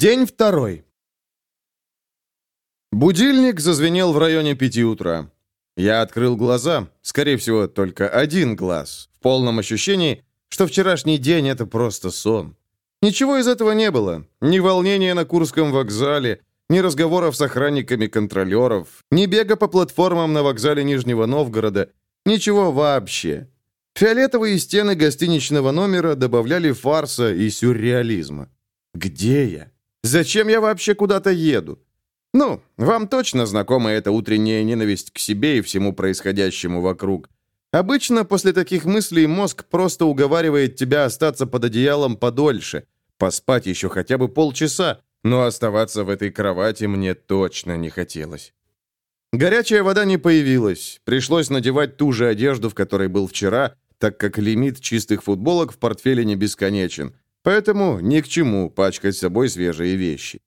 День второй. Будильник зазвенел в районе пяти утра. Я открыл глаза, скорее всего, только один глаз, в полном ощущении, что вчерашний день — это просто сон. Ничего из этого не было. Ни волнения на Курском вокзале, ни разговоров с охранниками контролеров, ни бега по платформам на вокзале Нижнего Новгорода. Ничего вообще. Фиолетовые стены гостиничного номера добавляли фарса и сюрреализма. Где я? Зачем я вообще куда-то еду? Ну, вам точно знакома эта утренняя ненависть к себе и всему происходящему вокруг. Обычно после таких мыслей мозг просто уговаривает тебя остаться под одеялом подольше, поспать еще хотя бы полчаса, но оставаться в этой кровати мне точно не хотелось. Горячая вода не появилась, пришлось надевать ту же одежду, в которой был вчера, так как лимит чистых футболок в портфеле не бесконечен, поэтому ни к чему пачкать с собой свежие вещи.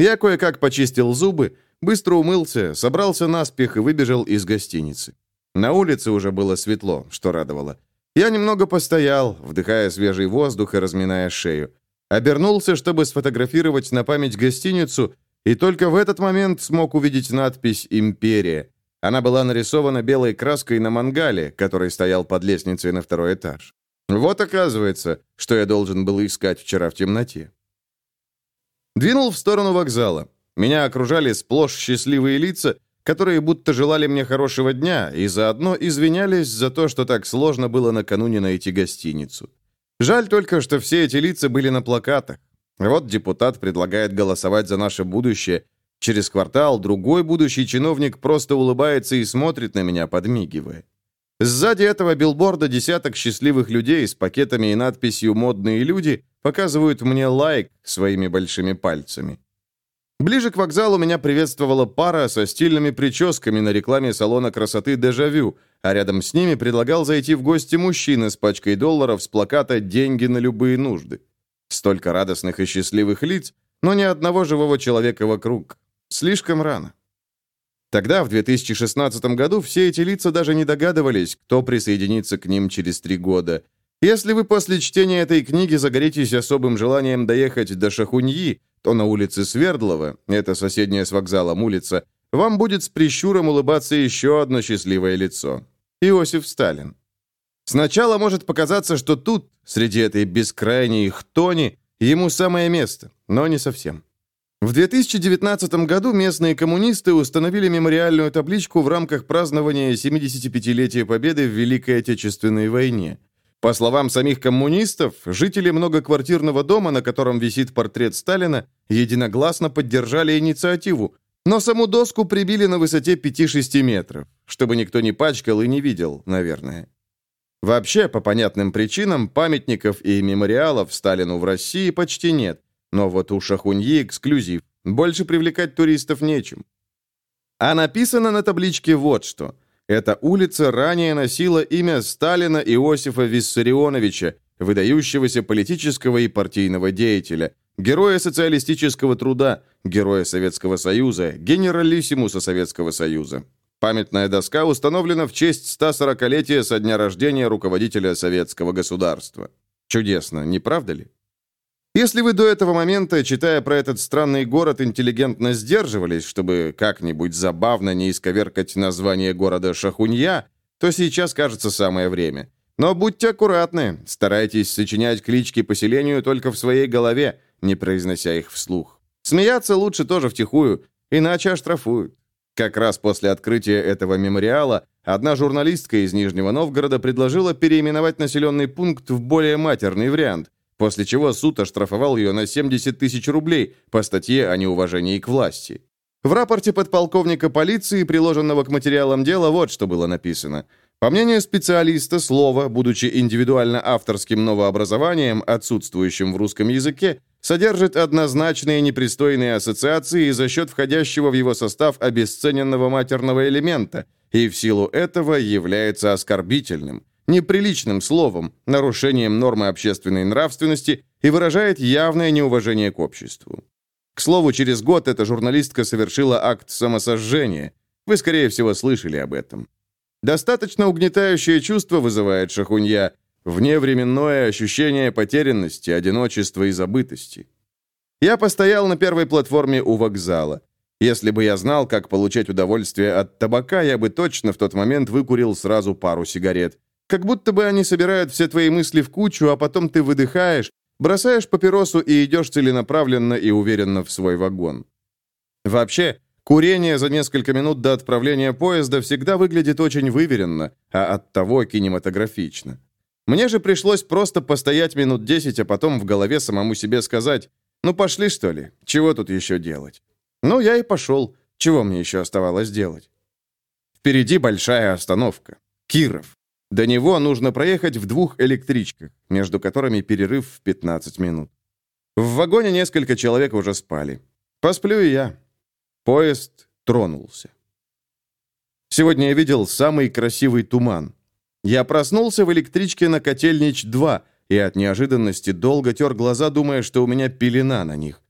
Я кое-как почистил зубы, быстро умылся, собрался наспех и выбежал из гостиницы. На улице уже было светло, что радовало. Я немного постоял, вдыхая свежий воздух и разминая шею. Обернулся, чтобы сфотографировать на память гостиницу, и только в этот момент смог увидеть надпись «Империя». Она была нарисована белой краской на мангале, который стоял под лестницей на второй этаж. Вот оказывается, что я должен был искать вчера в темноте. Двинул в сторону вокзала. Меня окружали сплошь счастливые лица, которые будто желали мне хорошего дня и заодно извинялись за то, что так сложно было накануне найти гостиницу. Жаль только, что все эти лица были на плакатах. Вот депутат предлагает голосовать за наше будущее. Через квартал другой будущий чиновник просто улыбается и смотрит на меня, подмигивая. Сзади этого билборда десяток счастливых людей с пакетами и надписью «Модные люди» показывают мне лайк своими большими пальцами. Ближе к вокзалу меня приветствовала пара со стильными прическами на рекламе салона красоты «Дежавю», а рядом с ними предлагал зайти в гости мужчина с пачкой долларов с плаката «Деньги на любые нужды». Столько радостных и счастливых лиц, но ни одного живого человека вокруг. Слишком рано. Тогда, в 2016 году, все эти лица даже не догадывались, кто присоединится к ним через три года. Если вы после чтения этой книги загоритесь особым желанием доехать до Шахуньи, то на улице Свердлова, это соседняя с вокзалом улица, вам будет с прищуром улыбаться еще одно счастливое лицо. Иосиф Сталин. Сначала может показаться, что тут, среди этой бескрайней хтони, ему самое место, но не совсем. В 2019 году местные коммунисты установили мемориальную табличку в рамках празднования 75-летия Победы в Великой Отечественной войне. По словам самих коммунистов, жители многоквартирного дома, на котором висит портрет Сталина, единогласно поддержали инициативу, но саму доску прибили на высоте 5-6 метров, чтобы никто не пачкал и не видел, наверное. Вообще, по понятным причинам, памятников и мемориалов Сталину в России почти нет – но вот у Шахуньи эксклюзив. Больше привлекать туристов нечем. А написано на табличке вот что. Эта улица ранее носила имя Сталина Иосифа Виссарионовича, выдающегося политического и партийного деятеля, героя социалистического труда, героя Советского Союза, генералиссимуса Советского Союза. Памятная доска установлена в честь 140-летия со дня рождения руководителя советского государства. Чудесно, не правда ли? Если вы до этого момента, читая про этот странный город, интеллигентно сдерживались, чтобы как-нибудь забавно не исковеркать название города Шахунья, то сейчас кажется самое время. Но будьте аккуратны, старайтесь сочинять клички поселению только в своей голове, не произнося их вслух. Смеяться лучше тоже втихую, иначе оштрафуют. Как раз после открытия этого мемориала одна журналистка из Нижнего Новгорода предложила переименовать населенный пункт в более матерный вариант – после чего суд оштрафовал ее на 70 тысяч рублей по статье о неуважении к власти. В рапорте подполковника полиции, приложенного к материалам дела, вот что было написано. По мнению специалиста, слово, будучи индивидуально авторским новообразованием, отсутствующим в русском языке, содержит однозначные непристойные ассоциации за счет входящего в его состав обесцененного матерного элемента, и в силу этого является оскорбительным неприличным словом, нарушением нормы общественной нравственности и выражает явное неуважение к обществу. К слову, через год эта журналистка совершила акт самосожжения. Вы, скорее всего, слышали об этом. Достаточно угнетающее чувство вызывает шахунья, вневременное ощущение потерянности, одиночества и забытости. Я постоял на первой платформе у вокзала. Если бы я знал, как получать удовольствие от табака, я бы точно в тот момент выкурил сразу пару сигарет. Как будто бы они собирают все твои мысли в кучу, а потом ты выдыхаешь, бросаешь папиросу и идешь целенаправленно и уверенно в свой вагон. Вообще, курение за несколько минут до отправления поезда всегда выглядит очень выверенно, а оттого кинематографично. Мне же пришлось просто постоять минут десять, а потом в голове самому себе сказать, ну пошли что ли, чего тут еще делать? Ну, я и пошел. Чего мне еще оставалось делать? Впереди большая остановка. Киров. До него нужно проехать в двух электричках, между которыми перерыв в 15 минут. В вагоне несколько человек уже спали. Посплю и я. Поезд тронулся. Сегодня я видел самый красивый туман. Я проснулся в электричке на Котельнич-2 и от неожиданности долго тер глаза, думая, что у меня пелена на них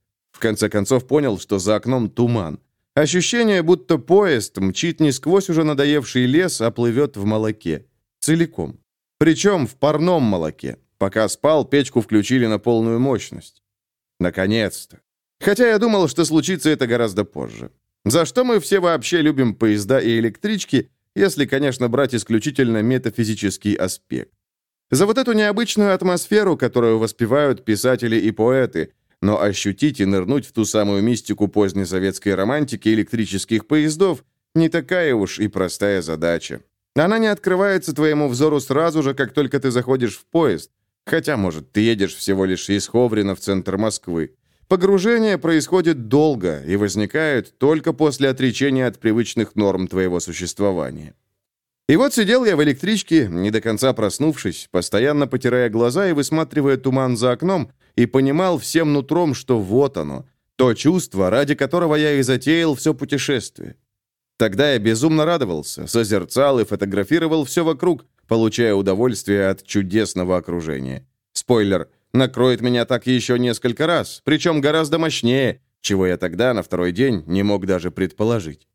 конце концов понял, что за окном туман. Ощущение, будто поезд мчит не сквозь уже надоевший лес, а плывет в молоке. Целиком. Причем в парном молоке. Пока спал, печку включили на полную мощность. Наконец-то. Хотя я думал, что случится это гораздо позже. За что мы все вообще любим поезда и электрички, если, конечно, брать исключительно метафизический аспект. За вот эту необычную атмосферу, которую воспевают писатели и поэты, но ощутить и нырнуть в ту самую мистику поздней советской романтики электрических поездов не такая уж и простая задача. Она не открывается твоему взору сразу же, как только ты заходишь в поезд. Хотя, может, ты едешь всего лишь из Ховрина в центр Москвы. Погружение происходит долго и возникает только после отречения от привычных норм твоего существования. И вот сидел я в электричке, не до конца проснувшись, постоянно потирая глаза и высматривая туман за окном, и понимал всем нутром, что вот оно, то чувство, ради которого я и затеял все путешествие. Тогда я безумно радовался, созерцал и фотографировал все вокруг, получая удовольствие от чудесного окружения. Спойлер, накроет меня так еще несколько раз, причем гораздо мощнее, чего я тогда, на второй день, не мог даже предположить.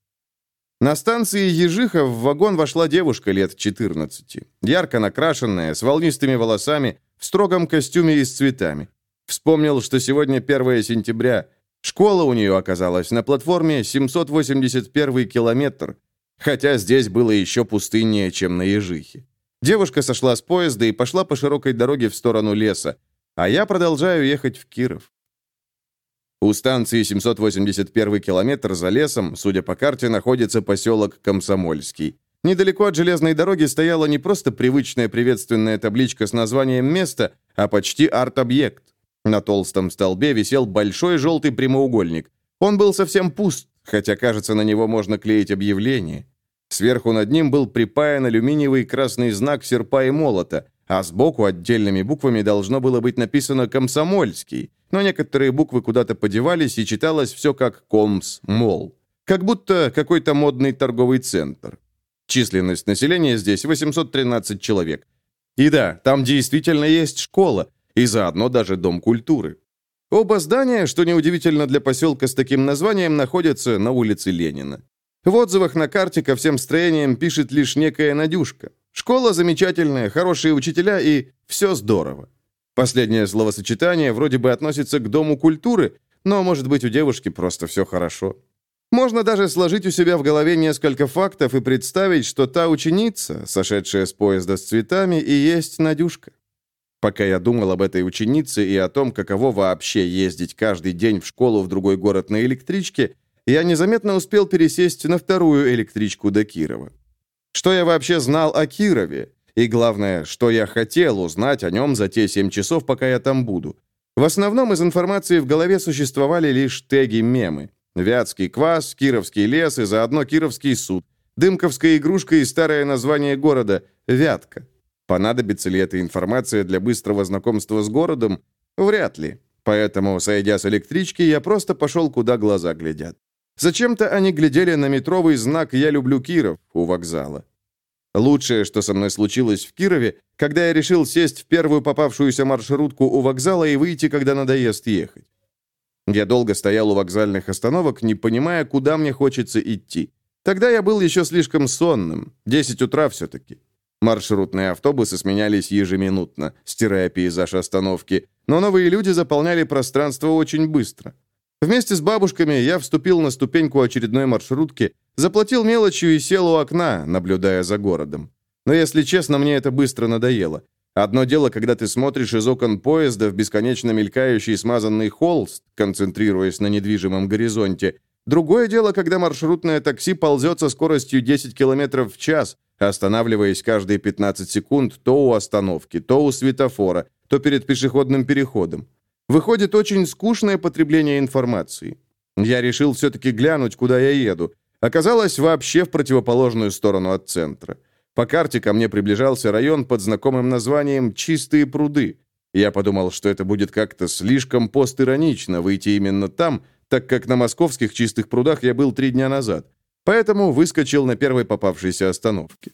На станции Ежиха в вагон вошла девушка лет 14, ярко накрашенная, с волнистыми волосами, в строгом костюме и с цветами. Вспомнил, что сегодня 1 сентября. Школа у нее оказалась на платформе 781 километр, хотя здесь было еще пустыннее, чем на Ежихе. Девушка сошла с поезда и пошла по широкой дороге в сторону леса, а я продолжаю ехать в Киров. У станции 781 километр за лесом, судя по карте, находится поселок Комсомольский. Недалеко от железной дороги стояла не просто привычная приветственная табличка с названием места, а почти арт-объект. На толстом столбе висел большой желтый прямоугольник. Он был совсем пуст, хотя, кажется, на него можно клеить объявление. Сверху над ним был припаян алюминиевый красный знак серпа и молота, а сбоку отдельными буквами должно было быть написано «Комсомольский», но некоторые буквы куда-то подевались, и читалось все как «Комс», «Мол». Как будто какой-то модный торговый центр. Численность населения здесь 813 человек. И да, там действительно есть школа, и заодно даже Дом культуры. Оба здания, что неудивительно для поселка с таким названием, находятся на улице Ленина. В отзывах на карте ко всем строениям пишет лишь некая Надюшка. Школа замечательная, хорошие учителя и все здорово. Последнее словосочетание вроде бы относится к Дому культуры, но, может быть, у девушки просто все хорошо. Можно даже сложить у себя в голове несколько фактов и представить, что та ученица, сошедшая с поезда с цветами, и есть Надюшка. Пока я думал об этой ученице и о том, каково вообще ездить каждый день в школу в другой город на электричке, я незаметно успел пересесть на вторую электричку до Кирова. Что я вообще знал о Кирове? И главное, что я хотел узнать о нем за те семь часов, пока я там буду. В основном из информации в голове существовали лишь теги-мемы. Вятский квас, Кировский лес и заодно Кировский суд. Дымковская игрушка и старое название города – Вятка. Понадобится ли эта информация для быстрого знакомства с городом? Вряд ли. Поэтому, сойдя с электрички, я просто пошел, куда глаза глядят. Зачем-то они глядели на метровый знак «Я люблю Киров» у вокзала. Лучшее, что со мной случилось в Кирове, когда я решил сесть в первую попавшуюся маршрутку у вокзала и выйти, когда надоест ехать. Я долго стоял у вокзальных остановок, не понимая, куда мне хочется идти. Тогда я был еще слишком сонным. Десять утра все-таки. Маршрутные автобусы сменялись ежеминутно, стирая пейзаж остановки. но новые люди заполняли пространство очень быстро. Вместе с бабушками я вступил на ступеньку очередной маршрутки, заплатил мелочью и сел у окна, наблюдая за городом. Но, если честно, мне это быстро надоело. Одно дело, когда ты смотришь из окон поезда в бесконечно мелькающий смазанный холст, концентрируясь на недвижимом горизонте. Другое дело, когда маршрутное такси ползет со скоростью 10 км в час, останавливаясь каждые 15 секунд то у остановки, то у светофора, то перед пешеходным переходом. Выходит, очень скучное потребление информации. Я решил все-таки глянуть, куда я еду. Оказалось, вообще в противоположную сторону от центра. По карте ко мне приближался район под знакомым названием «Чистые пруды». Я подумал, что это будет как-то слишком постиронично выйти именно там, так как на московских чистых прудах я был три дня назад. Поэтому выскочил на первой попавшейся остановке.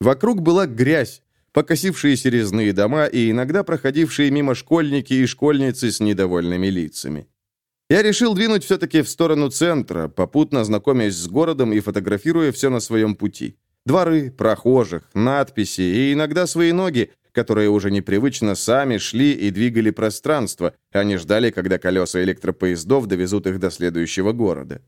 Вокруг была грязь, покосившиеся резные дома и иногда проходившие мимо школьники и школьницы с недовольными лицами. Я решил двинуть все-таки в сторону центра, попутно знакомясь с городом и фотографируя все на своем пути. Дворы, прохожих, надписи и иногда свои ноги, которые уже непривычно сами шли и двигали пространство, а не ждали, когда колеса электропоездов довезут их до следующего города.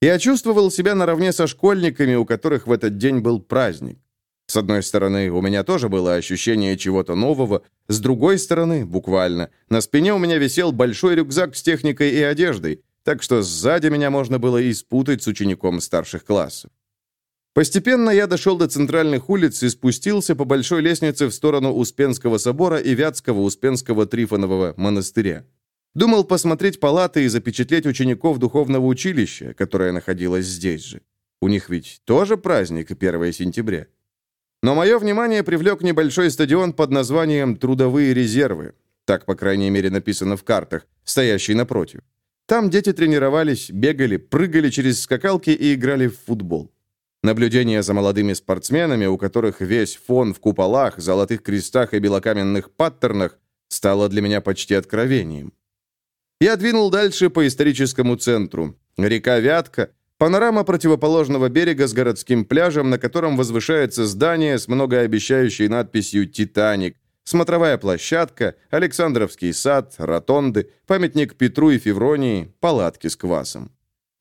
Я чувствовал себя наравне со школьниками, у которых в этот день был праздник. С одной стороны, у меня тоже было ощущение чего-то нового, с другой стороны, буквально, на спине у меня висел большой рюкзак с техникой и одеждой, так что сзади меня можно было и спутать с учеником старших классов. Постепенно я дошел до центральных улиц и спустился по большой лестнице в сторону Успенского собора и Вятского Успенского Трифонового монастыря. Думал посмотреть палаты и запечатлеть учеников духовного училища, которое находилось здесь же. У них ведь тоже праздник 1 сентября. Но мое внимание привлек небольшой стадион под названием «Трудовые резервы». Так, по крайней мере, написано в картах, стоящий напротив. Там дети тренировались, бегали, прыгали через скакалки и играли в футбол. Наблюдение за молодыми спортсменами, у которых весь фон в куполах, золотых крестах и белокаменных паттернах, стало для меня почти откровением. Я двинул дальше по историческому центру. Река Вятка, панорама противоположного берега с городским пляжем, на котором возвышается здание с многообещающей надписью «Титаник», смотровая площадка, Александровский сад, ротонды, памятник Петру и Февронии, палатки с квасом.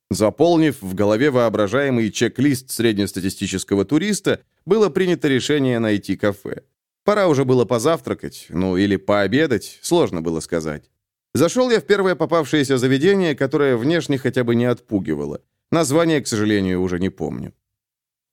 Заполнив в голове воображаемый чек-лист среднестатистического туриста, было принято решение найти кафе. Пора уже было позавтракать, ну или пообедать, сложно было сказать. Зашел я в первое попавшееся заведение, которое внешне хотя бы не отпугивало. Название, к сожалению, уже не помню.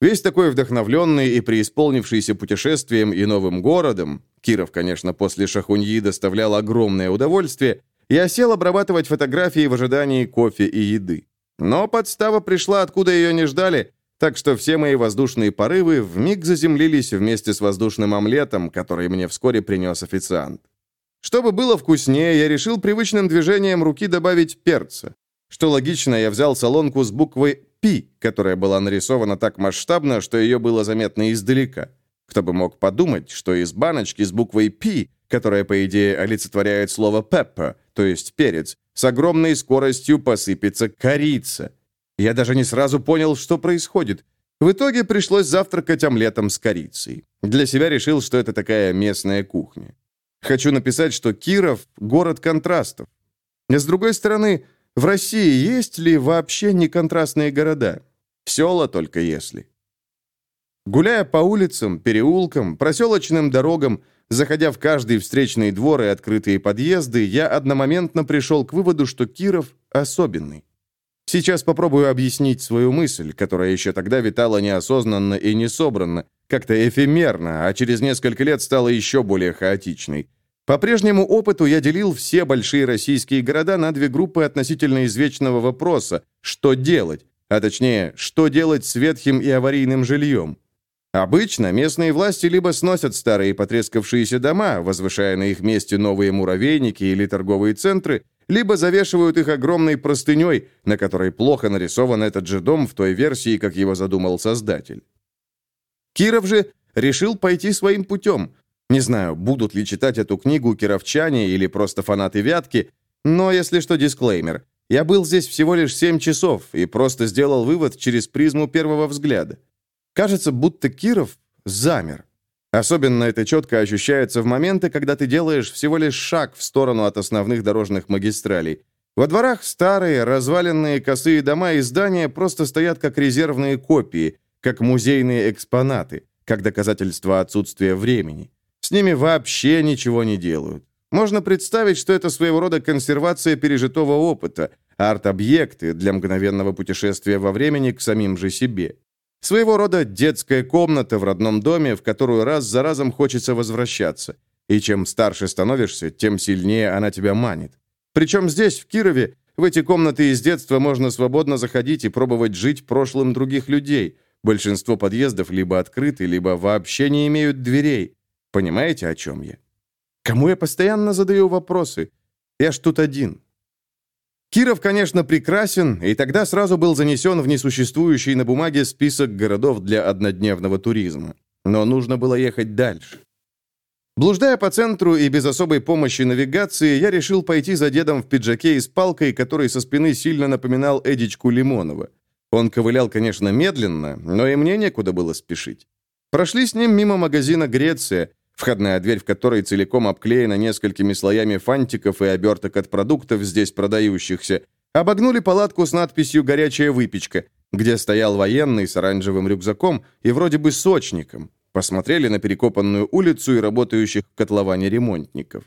Весь такой вдохновленный и преисполнившийся путешествием и новым городом, Киров, конечно, после шахуньи доставлял огромное удовольствие, я сел обрабатывать фотографии в ожидании кофе и еды. Но подстава пришла, откуда ее не ждали, так что все мои воздушные порывы вмиг заземлились вместе с воздушным омлетом, который мне вскоре принес официант. Чтобы было вкуснее, я решил привычным движением руки добавить перца. Что логично, я взял солонку с буквой «Пи», которая была нарисована так масштабно, что ее было заметно издалека. Кто бы мог подумать, что из баночки с буквой «Пи», которая, по идее, олицетворяет слово «pepper», то есть перец, с огромной скоростью посыпется корица. Я даже не сразу понял, что происходит. В итоге пришлось завтракать омлетом с корицей. Для себя решил, что это такая местная кухня. Хочу написать, что Киров – город контрастов. С другой стороны, в России есть ли вообще неконтрастные города? Села только если. Гуляя по улицам, переулкам, проселочным дорогам, Заходя в каждый встречный двор и открытые подъезды, я одномоментно пришел к выводу, что Киров особенный. Сейчас попробую объяснить свою мысль, которая еще тогда витала неосознанно и несобранно, как-то эфемерно, а через несколько лет стала еще более хаотичной. По прежнему опыту я делил все большие российские города на две группы относительно извечного вопроса «что делать?», а точнее, что делать с ветхим и аварийным жильем. Обычно местные власти либо сносят старые потрескавшиеся дома, возвышая на их месте новые муравейники или торговые центры, либо завешивают их огромной простыней, на которой плохо нарисован этот же дом в той версии, как его задумал создатель. Киров же решил пойти своим путем. Не знаю, будут ли читать эту книгу кировчане или просто фанаты Вятки, но, если что, дисклеймер. Я был здесь всего лишь 7 часов и просто сделал вывод через призму первого взгляда. Кажется, будто Киров замер. Особенно это четко ощущается в моменты, когда ты делаешь всего лишь шаг в сторону от основных дорожных магистралей. Во дворах старые, разваленные косые дома и здания просто стоят как резервные копии, как музейные экспонаты, как доказательство отсутствия времени. С ними вообще ничего не делают. Можно представить, что это своего рода консервация пережитого опыта, арт-объекты для мгновенного путешествия во времени к самим же себе. Своего рода детская комната в родном доме, в которую раз за разом хочется возвращаться. И чем старше становишься, тем сильнее она тебя манит. Причем здесь, в Кирове, в эти комнаты из детства можно свободно заходить и пробовать жить прошлым других людей. Большинство подъездов либо открыты, либо вообще не имеют дверей. Понимаете, о чем я? Кому я постоянно задаю вопросы? Я ж тут один. Киров, конечно, прекрасен, и тогда сразу был занесен в несуществующий на бумаге список городов для однодневного туризма. Но нужно было ехать дальше. Блуждая по центру и без особой помощи навигации, я решил пойти за дедом в пиджаке и с палкой, который со спины сильно напоминал Эдичку Лимонова. Он ковылял, конечно, медленно, но и мне некуда было спешить. Прошли с ним мимо магазина «Греция», входная дверь в которой целиком обклеена несколькими слоями фантиков и оберток от продуктов, здесь продающихся, обогнули палатку с надписью «Горячая выпечка», где стоял военный с оранжевым рюкзаком и вроде бы сочником. Посмотрели на перекопанную улицу и работающих в котловане ремонтников.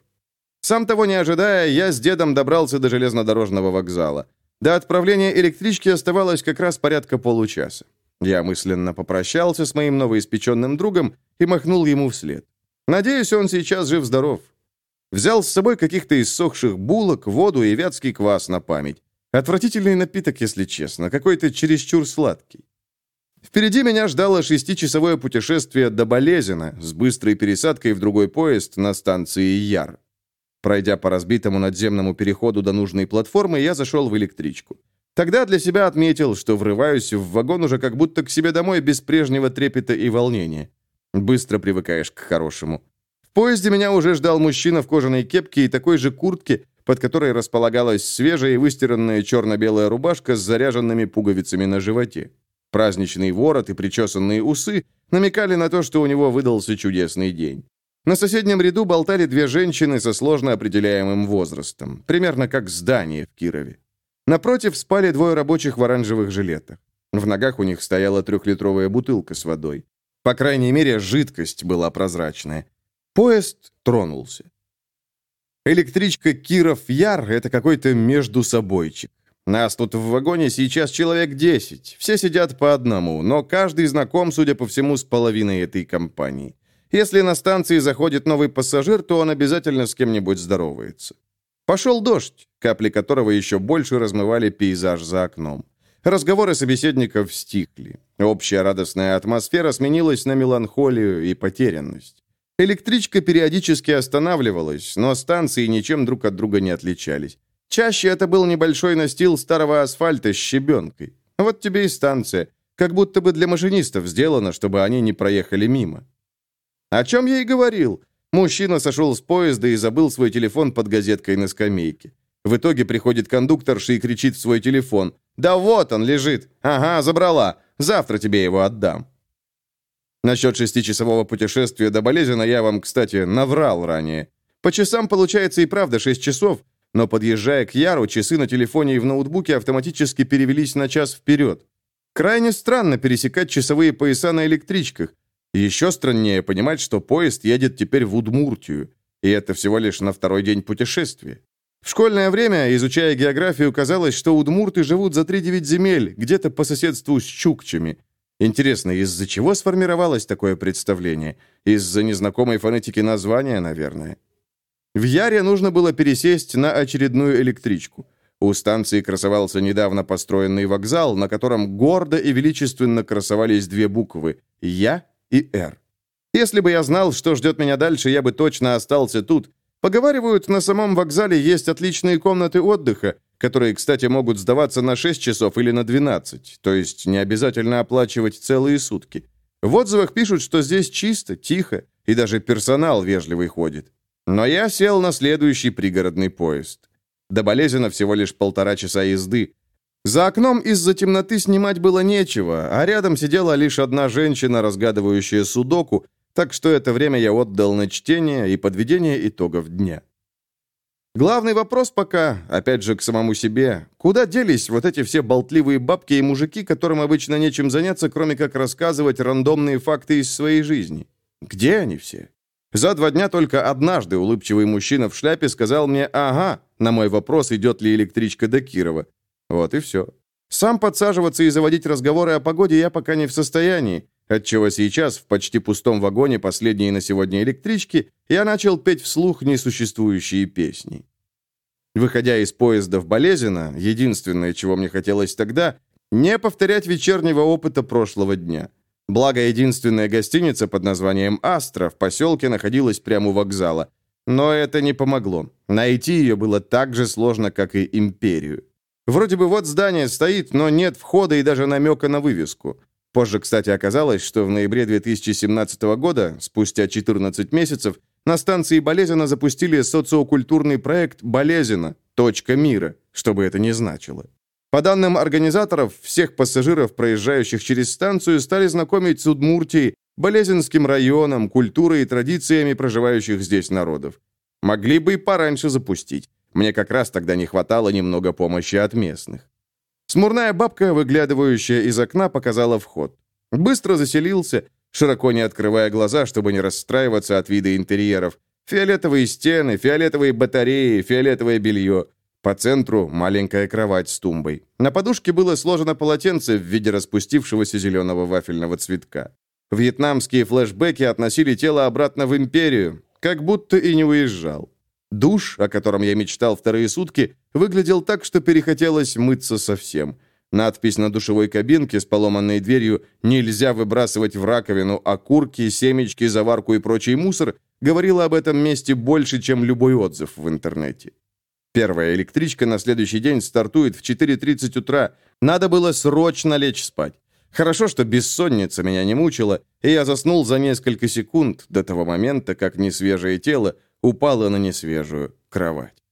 Сам того не ожидая, я с дедом добрался до железнодорожного вокзала. До отправления электрички оставалось как раз порядка получаса. Я мысленно попрощался с моим новоиспеченным другом и махнул ему вслед. Надеюсь, он сейчас жив-здоров. Взял с собой каких-то иссохших булок, воду и вятский квас на память. Отвратительный напиток, если честно, какой-то чересчур сладкий. Впереди меня ждало шестичасовое путешествие до Болезина с быстрой пересадкой в другой поезд на станции Яр. Пройдя по разбитому надземному переходу до нужной платформы, я зашел в электричку. Тогда для себя отметил, что врываюсь в вагон уже как будто к себе домой без прежнего трепета и волнения. Быстро привыкаешь к хорошему. В поезде меня уже ждал мужчина в кожаной кепке и такой же куртке, под которой располагалась свежая и выстиранная черно-белая рубашка с заряженными пуговицами на животе. Праздничный ворот и причесанные усы намекали на то, что у него выдался чудесный день. На соседнем ряду болтали две женщины со сложно определяемым возрастом, примерно как здание в Кирове. Напротив спали двое рабочих в оранжевых жилетах. В ногах у них стояла трехлитровая бутылка с водой. По крайней мере, жидкость была прозрачная. Поезд тронулся. Электричка Киров-Яр — это какой-то междусобойчик. Нас тут в вагоне сейчас человек 10. Все сидят по одному, но каждый знаком, судя по всему, с половиной этой компании. Если на станции заходит новый пассажир, то он обязательно с кем-нибудь здоровается. Пошел дождь, капли которого еще больше размывали пейзаж за окном. Разговоры собеседников стихли. Общая радостная атмосфера сменилась на меланхолию и потерянность. Электричка периодически останавливалась, но станции ничем друг от друга не отличались. Чаще это был небольшой настил старого асфальта с щебенкой. Вот тебе и станция. Как будто бы для машинистов сделано, чтобы они не проехали мимо. О чем я и говорил. Мужчина сошел с поезда и забыл свой телефон под газеткой на скамейке. В итоге приходит кондукторша и кричит в свой телефон. «Да вот он лежит! Ага, забрала! Завтра тебе его отдам!» Насчет шестичасового путешествия до Болезина я вам, кстати, наврал ранее. По часам получается и правда 6 часов, но подъезжая к Яру, часы на телефоне и в ноутбуке автоматически перевелись на час вперед. Крайне странно пересекать часовые пояса на электричках. Еще страннее понимать, что поезд едет теперь в Удмуртию, и это всего лишь на второй день путешествия. В школьное время, изучая географию, казалось, что удмурты живут за 3-9 земель, где-то по соседству с чукчами. Интересно, из-за чего сформировалось такое представление? Из-за незнакомой фонетики названия, наверное. В Яре нужно было пересесть на очередную электричку. У станции красовался недавно построенный вокзал, на котором гордо и величественно красовались две буквы «Я» и «Р». Если бы я знал, что ждет меня дальше, я бы точно остался тут, Поговаривают, на самом вокзале есть отличные комнаты отдыха, которые, кстати, могут сдаваться на 6 часов или на 12, то есть не обязательно оплачивать целые сутки. В отзывах пишут, что здесь чисто, тихо, и даже персонал вежливый ходит. Но я сел на следующий пригородный поезд. До Болезина всего лишь полтора часа езды. За окном из-за темноты снимать было нечего, а рядом сидела лишь одна женщина, разгадывающая судоку, так что это время я отдал на чтение и подведение итогов дня. Главный вопрос пока, опять же, к самому себе. Куда делись вот эти все болтливые бабки и мужики, которым обычно нечем заняться, кроме как рассказывать рандомные факты из своей жизни? Где они все? За два дня только однажды улыбчивый мужчина в шляпе сказал мне «Ага» на мой вопрос, идет ли электричка до Кирова. Вот и все. Сам подсаживаться и заводить разговоры о погоде я пока не в состоянии, отчего сейчас в почти пустом вагоне последней на сегодня электрички я начал петь вслух несуществующие песни. Выходя из поезда в Болезино, единственное, чего мне хотелось тогда, не повторять вечернего опыта прошлого дня. Благо, единственная гостиница под названием «Астра» в поселке находилась прямо у вокзала. Но это не помогло. Найти ее было так же сложно, как и «Империю». Вроде бы вот здание стоит, но нет входа и даже намека на вывеску. Позже, кстати, оказалось, что в ноябре 2017 года, спустя 14 месяцев, на станции Болезина запустили социокультурный проект «Болезина. Точка мира», что бы это ни значило. По данным организаторов, всех пассажиров, проезжающих через станцию, стали знакомить с Удмуртией, Болезинским районом, культурой и традициями проживающих здесь народов. Могли бы и пораньше запустить. Мне как раз тогда не хватало немного помощи от местных. Смурная бабка, выглядывающая из окна, показала вход. Быстро заселился, широко не открывая глаза, чтобы не расстраиваться от вида интерьеров. Фиолетовые стены, фиолетовые батареи, фиолетовое белье. По центру маленькая кровать с тумбой. На подушке было сложено полотенце в виде распустившегося зеленого вафельного цветка. Вьетнамские флешбеки относили тело обратно в империю, как будто и не уезжал. Душ, о котором я мечтал вторые сутки, выглядел так, что перехотелось мыться совсем. Надпись на душевой кабинке с поломанной дверью «Нельзя выбрасывать в раковину окурки, семечки, заварку и прочий мусор» говорила об этом месте больше, чем любой отзыв в интернете. Первая электричка на следующий день стартует в 4.30 утра. Надо было срочно лечь спать. Хорошо, что бессонница меня не мучила, и я заснул за несколько секунд до того момента, как несвежее тело упала на несвежую кровать.